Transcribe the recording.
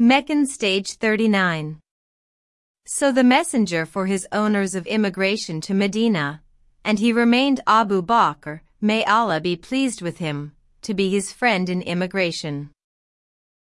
Meccan stage 39. So the messenger for his owners of immigration to Medina, and he remained Abu Bakr, may Allah be pleased with him, to be his friend in immigration.